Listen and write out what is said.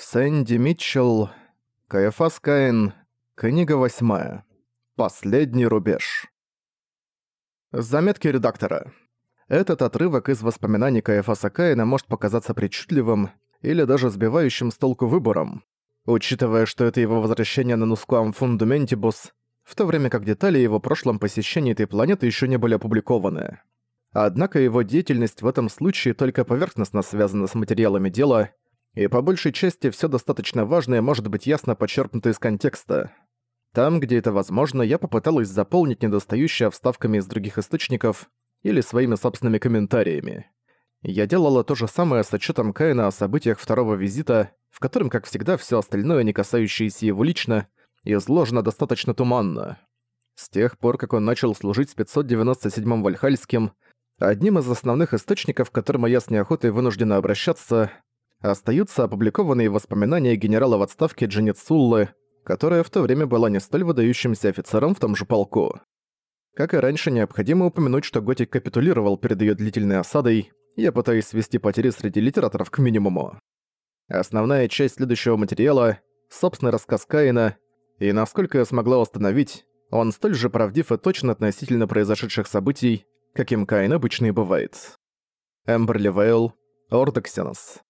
Сэнди Митчелл, Каэфас Каин, книга восьмая. Последний рубеж. Заметки редактора. Этот отрывок из воспоминаний Каэфаса Каина может показаться причудливым или даже сбивающим с толку выбором, учитывая, что это его возвращение на Нускуам Фундументибус, в то время как детали его прошлом посещения этой планеты еще не были опубликованы. Однако его деятельность в этом случае только поверхностно связана с материалами дела – и по большей части все достаточно важное может быть ясно подчеркнуто из контекста. Там, где это возможно, я попыталась заполнить недостающее вставками из других источников или своими собственными комментариями. Я делала то же самое с отчетом Каина о событиях второго визита, в котором, как всегда, все остальное, не касающееся его лично, изложено достаточно туманно. С тех пор, как он начал служить с 597-м Вальхальским, одним из основных источников, к которым я с неохотой вынуждена обращаться, остаются опубликованные воспоминания генерала в отставке Джанет Суллы, которая в то время была не столь выдающимся офицером в том же полку. Как и раньше, необходимо упомянуть, что Готик капитулировал перед ее длительной осадой, я пытаюсь свести потери среди литераторов к минимуму. Основная часть следующего материала — собственный рассказ Каина, и насколько я смогла установить, он столь же правдив и точно относительно произошедших событий, каким Каин обычно и бывает. Эмберли Вейл, Ортоксенос.